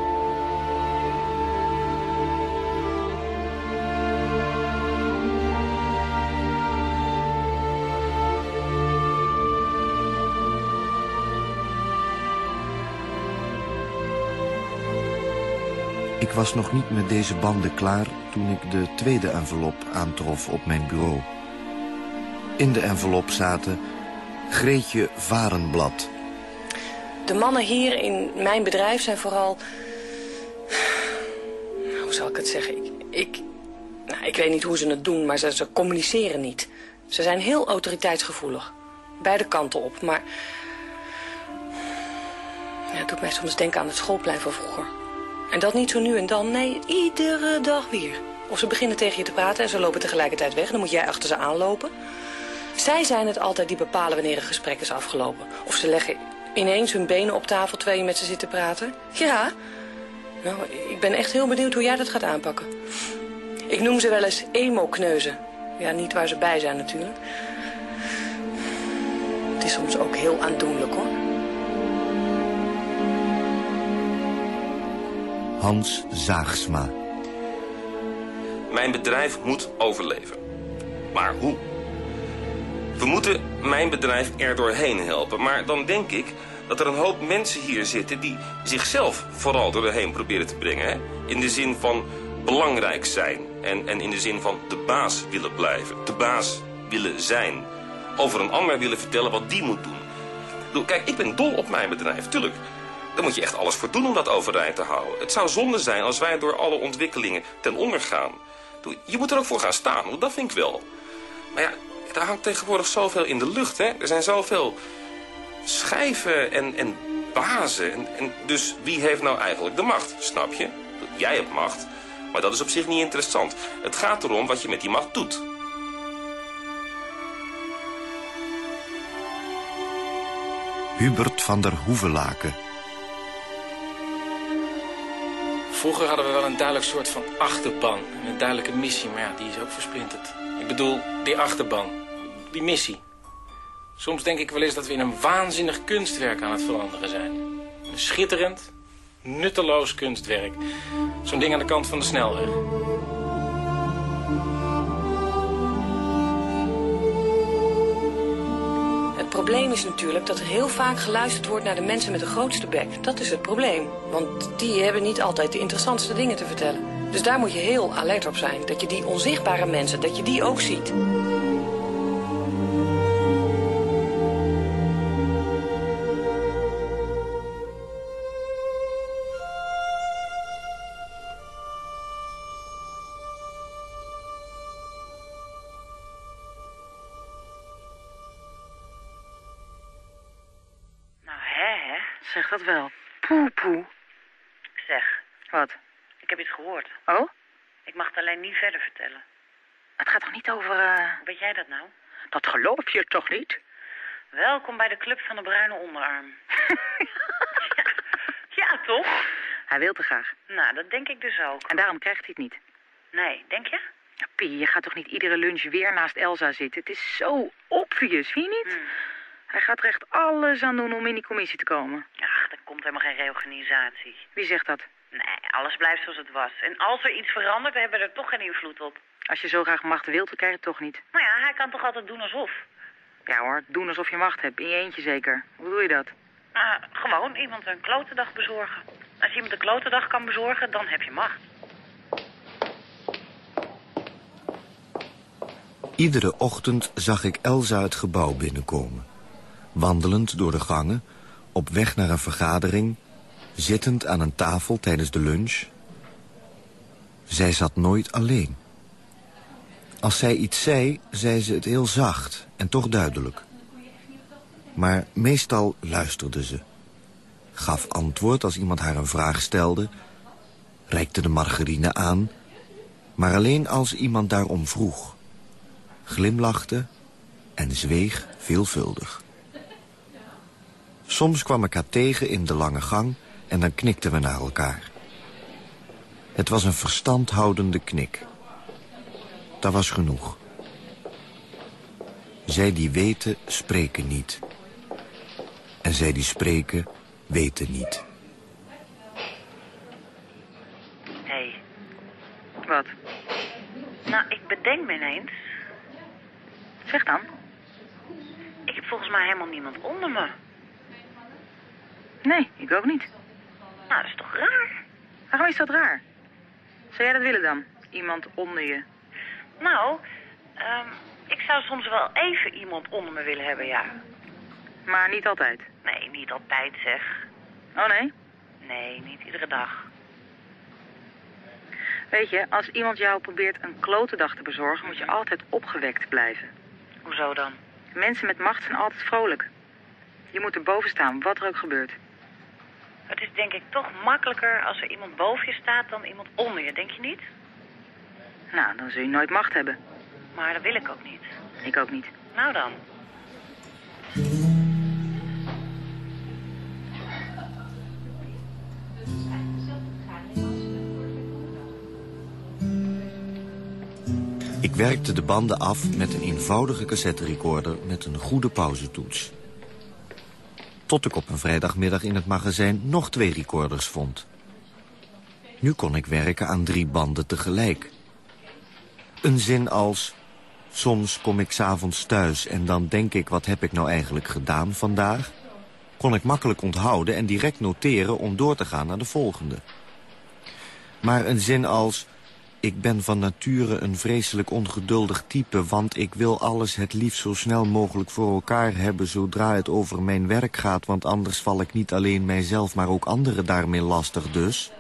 Ik was nog niet met deze banden klaar toen ik de tweede envelop aantrof op mijn bureau. In de envelop zaten Greetje Varenblad. De mannen hier in mijn bedrijf zijn vooral... Hoe zal ik het zeggen? Ik, ik, nou, ik weet niet hoe ze het doen, maar ze, ze communiceren niet. Ze zijn heel autoriteitsgevoelig. Beide kanten op, maar... Ja, het doet mij soms denken aan het schoolplein van vroeger. En dat niet zo nu en dan, nee, iedere dag weer. Of ze beginnen tegen je te praten en ze lopen tegelijkertijd weg. Dan moet jij achter ze aanlopen. Zij zijn het altijd die bepalen wanneer een gesprek is afgelopen. Of ze leggen ineens hun benen op tafel terwijl je met ze zit te praten. Ja, nou, ik ben echt heel benieuwd hoe jij dat gaat aanpakken. Ik noem ze wel eens emo-kneuzen. Ja, niet waar ze bij zijn natuurlijk. Het is soms ook heel aandoenlijk hoor. Hans Zaagsma. Mijn bedrijf moet overleven. Maar hoe? We moeten mijn bedrijf er doorheen helpen. Maar dan denk ik dat er een hoop mensen hier zitten... die zichzelf vooral doorheen proberen te brengen. Hè? In de zin van belangrijk zijn. En, en in de zin van de baas willen blijven. De baas willen zijn. Over een ander willen vertellen wat die moet doen. Kijk, ik ben dol op mijn bedrijf, tuurlijk. Daar moet je echt alles voor doen om dat overeind te houden. Het zou zonde zijn als wij door alle ontwikkelingen ten onder gaan. Je moet er ook voor gaan staan, dat vind ik wel. Maar ja, er hangt tegenwoordig zoveel in de lucht. Hè? Er zijn zoveel schijven en, en bazen. En, en dus wie heeft nou eigenlijk de macht, snap je? Jij hebt macht, maar dat is op zich niet interessant. Het gaat erom wat je met die macht doet. Hubert van der Hoevelaken. Vroeger hadden we wel een duidelijk soort van achterban. Een duidelijke missie, maar ja, die is ook versplinterd. Ik bedoel, die achterban. Die missie. Soms denk ik wel eens dat we in een waanzinnig kunstwerk aan het veranderen zijn. Een schitterend, nutteloos kunstwerk. Zo'n ding aan de kant van de snelweg. Probleem is natuurlijk dat er heel vaak geluisterd wordt naar de mensen met de grootste bek. Dat is het probleem. Want die hebben niet altijd de interessantste dingen te vertellen. Dus daar moet je heel alert op zijn. Dat je die onzichtbare mensen, dat je die ook ziet. Dat wel. Poe, poe. Zeg. Wat? Ik heb iets gehoord. Oh? Ik mag het alleen niet verder vertellen. Het gaat toch niet over... eh, Weet jij dat nou? Dat geloof je toch niet? Welkom bij de club van de bruine onderarm. ja, ja, toch? Hij wil te graag. Nou, dat denk ik dus ook. En daarom krijgt hij het niet. Nee, denk je? Pie, je gaat toch niet iedere lunch weer naast Elsa zitten? Het is zo obvious, vind je niet? Hij gaat er echt alles aan doen om in die commissie te komen. Ach, er komt helemaal geen reorganisatie. Wie zegt dat? Nee, alles blijft zoals het was. En als er iets verandert, hebben we er toch geen invloed op. Als je zo graag macht wilt, dan krijg je het toch niet. Nou ja, hij kan toch altijd doen alsof. Ja hoor, doen alsof je macht hebt. In je eentje zeker. Hoe doe je dat? Ah, gewoon iemand een klotendag bezorgen. Als je iemand een klotendag kan bezorgen, dan heb je macht. Iedere ochtend zag ik Elsa het gebouw binnenkomen. Wandelend door de gangen, op weg naar een vergadering... zittend aan een tafel tijdens de lunch. Zij zat nooit alleen. Als zij iets zei, zei ze het heel zacht en toch duidelijk. Maar meestal luisterde ze. Gaf antwoord als iemand haar een vraag stelde. Reikte de margarine aan. Maar alleen als iemand daarom vroeg. Glimlachte en zweeg veelvuldig. Soms kwam ik haar tegen in de lange gang en dan knikten we naar elkaar. Het was een verstandhoudende knik. Dat was genoeg. Zij die weten, spreken niet. En zij die spreken, weten niet. Hé. Hey. Wat? Nou, ik bedenk me ineens. Zeg dan. Ik heb volgens mij helemaal niemand onder me. Nee, ik ook niet. Nou, dat is toch raar? Waarom is dat raar? Zou jij dat willen dan? Iemand onder je? Nou, ehm, ik zou soms wel even iemand onder me willen hebben, ja. Maar niet altijd? Nee, niet altijd, zeg. Oh, nee? Nee, niet iedere dag. Weet je, als iemand jou probeert een klote dag te bezorgen, moet je altijd opgewekt blijven. Hoezo dan? Mensen met macht zijn altijd vrolijk. Je moet er boven staan, wat er ook gebeurt. Het is denk ik toch makkelijker als er iemand boven je staat dan iemand onder je, denk je niet? Nou, dan zul je nooit macht hebben. Maar dat wil ik ook niet. Ik ook niet. Nou dan. Ik werkte de banden af met een eenvoudige cassetterecorder met een goede pauzetoets. Tot ik op een vrijdagmiddag in het magazijn nog twee recorders vond. Nu kon ik werken aan drie banden tegelijk. Een zin als... Soms kom ik s'avonds thuis en dan denk ik... wat heb ik nou eigenlijk gedaan vandaag? Kon ik makkelijk onthouden en direct noteren om door te gaan naar de volgende. Maar een zin als... Ik ben van nature een vreselijk ongeduldig type... want ik wil alles het liefst zo snel mogelijk voor elkaar hebben... zodra het over mijn werk gaat... want anders val ik niet alleen mijzelf, maar ook anderen daarmee lastig dus...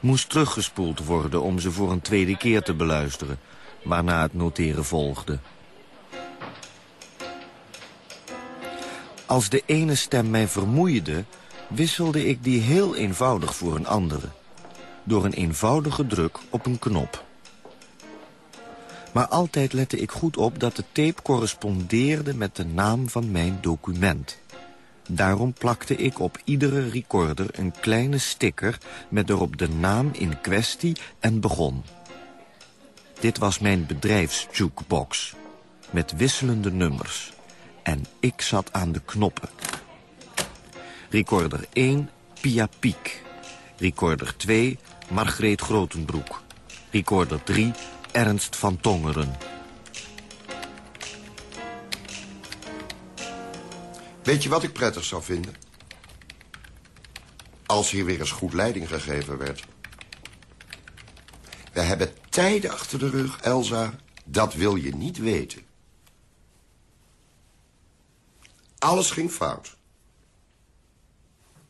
moest teruggespoeld worden om ze voor een tweede keer te beluisteren... waarna het noteren volgde. Als de ene stem mij vermoeide... wisselde ik die heel eenvoudig voor een andere door een eenvoudige druk op een knop. Maar altijd lette ik goed op dat de tape correspondeerde met de naam van mijn document. Daarom plakte ik op iedere recorder een kleine sticker met erop de naam in kwestie en begon. Dit was mijn bedrijfsjukebox, met wisselende nummers. En ik zat aan de knoppen. Recorder 1, Pia Piek. Recorder 2, Margreet Grotenbroek. Recorder 3, Ernst van Tongeren. Weet je wat ik prettig zou vinden? Als hier weer eens goed leiding gegeven werd. We hebben tijden achter de rug, Elsa. Dat wil je niet weten. Alles ging fout.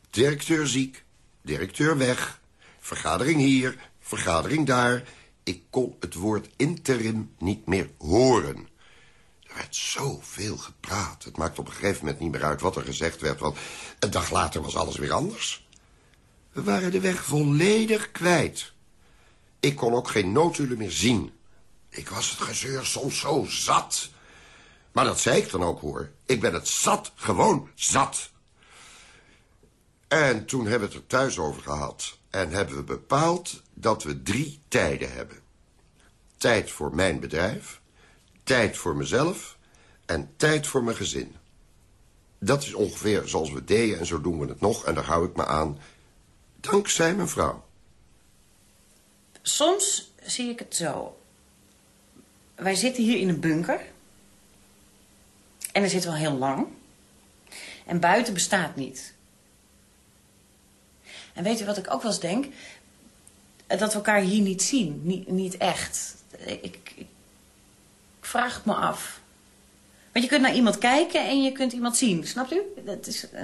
Directeur ziek, directeur weg, vergadering hier, vergadering daar. Ik kon het woord interim niet meer horen. Er werd zoveel gepraat. Het maakte op een gegeven moment niet meer uit wat er gezegd werd... want een dag later was alles weer anders. We waren de weg volledig kwijt. Ik kon ook geen notulen meer zien. Ik was het gezeur soms zo zat. Maar dat zei ik dan ook, hoor. Ik ben het zat, gewoon zat. En toen hebben we het er thuis over gehad. En hebben we bepaald dat we drie tijden hebben. Tijd voor mijn bedrijf, tijd voor mezelf en tijd voor mijn gezin. Dat is ongeveer zoals we deden en zo doen we het nog. En daar hou ik me aan, dankzij mijn vrouw. Soms zie ik het zo. Wij zitten hier in een bunker. En er zitten wel heel lang. En buiten bestaat niet. En weet je wat ik ook wel eens denk? Dat we elkaar hier niet zien. Niet, niet echt. Ik, ik, ik vraag het me af. Want je kunt naar iemand kijken en je kunt iemand zien. Snapt u? Dat is... Uh...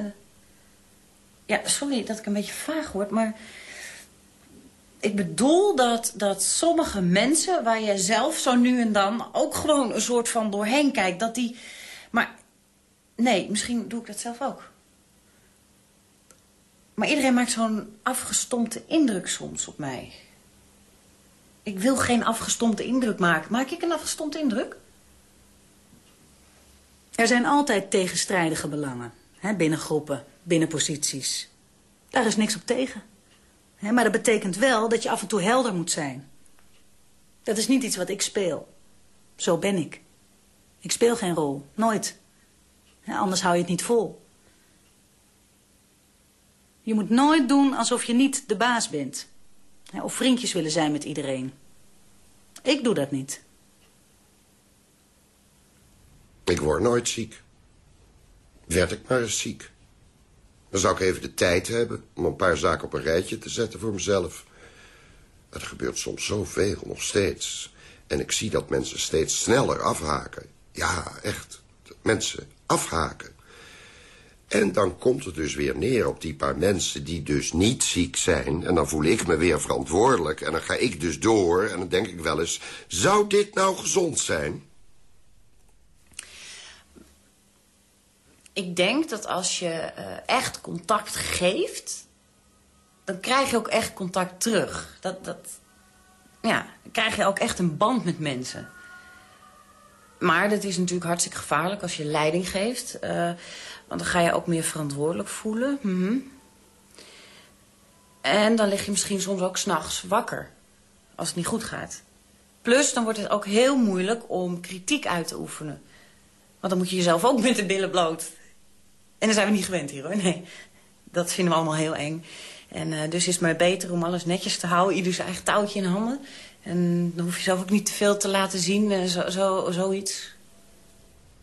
Ja, sorry dat ik een beetje vaag word, maar... Ik bedoel dat, dat sommige mensen waar je zelf zo nu en dan ook gewoon een soort van doorheen kijkt, dat die... Maar nee, misschien doe ik dat zelf ook. Maar iedereen maakt zo'n afgestompte indruk soms op mij. Ik wil geen afgestompte indruk maken. Maak ik een afgestompte indruk? Er zijn altijd tegenstrijdige belangen. Hè, binnen groepen, binnen posities. Daar is niks op tegen. Hè, maar dat betekent wel dat je af en toe helder moet zijn. Dat is niet iets wat ik speel. Zo ben ik. Ik speel geen rol. Nooit. Anders hou je het niet vol. Je moet nooit doen alsof je niet de baas bent. Of vriendjes willen zijn met iedereen. Ik doe dat niet. Ik word nooit ziek. Werd ik maar eens ziek. Dan zou ik even de tijd hebben om een paar zaken op een rijtje te zetten voor mezelf. Er gebeurt soms zoveel, nog steeds. En ik zie dat mensen steeds sneller afhaken. Ja, echt. Mensen afhaken. En dan komt het dus weer neer op die paar mensen die dus niet ziek zijn. En dan voel ik me weer verantwoordelijk. En dan ga ik dus door. En dan denk ik wel eens, zou dit nou gezond zijn? Ik denk dat als je uh, echt contact geeft... dan krijg je ook echt contact terug. Dat, dat, ja, dan krijg je ook echt een band met mensen. Maar dat is natuurlijk hartstikke gevaarlijk als je leiding geeft... Uh, want dan ga je ook meer verantwoordelijk voelen. -hmm. En dan lig je misschien soms ook s'nachts wakker. Als het niet goed gaat. Plus, dan wordt het ook heel moeilijk om kritiek uit te oefenen. Want dan moet je jezelf ook met de billen bloot. En dan zijn we niet gewend hier, hoor. Nee, dat vinden we allemaal heel eng. En uh, dus is het maar beter om alles netjes te houden. Ieder zijn eigen touwtje in handen. En dan hoef je zelf ook niet te veel te laten zien. Uh, zo, zo, zoiets.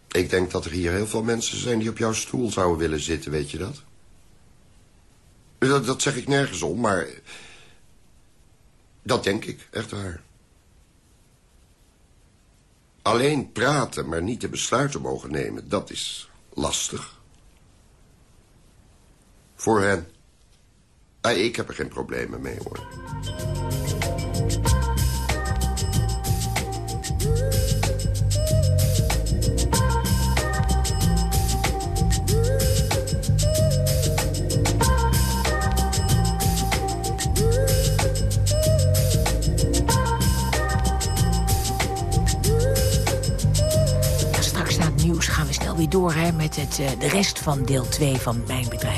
Ik denk dat er hier heel veel mensen zijn die op jouw stoel zouden willen zitten, weet je dat? Dat, dat zeg ik nergens om, maar... Dat denk ik, echt waar. Alleen praten, maar niet de besluiten mogen nemen, dat is lastig. Voor hen. Ah, ik heb er geen problemen mee, hoor. Weer door met het, uh, de rest van deel 2 van Mijn Bedrijf.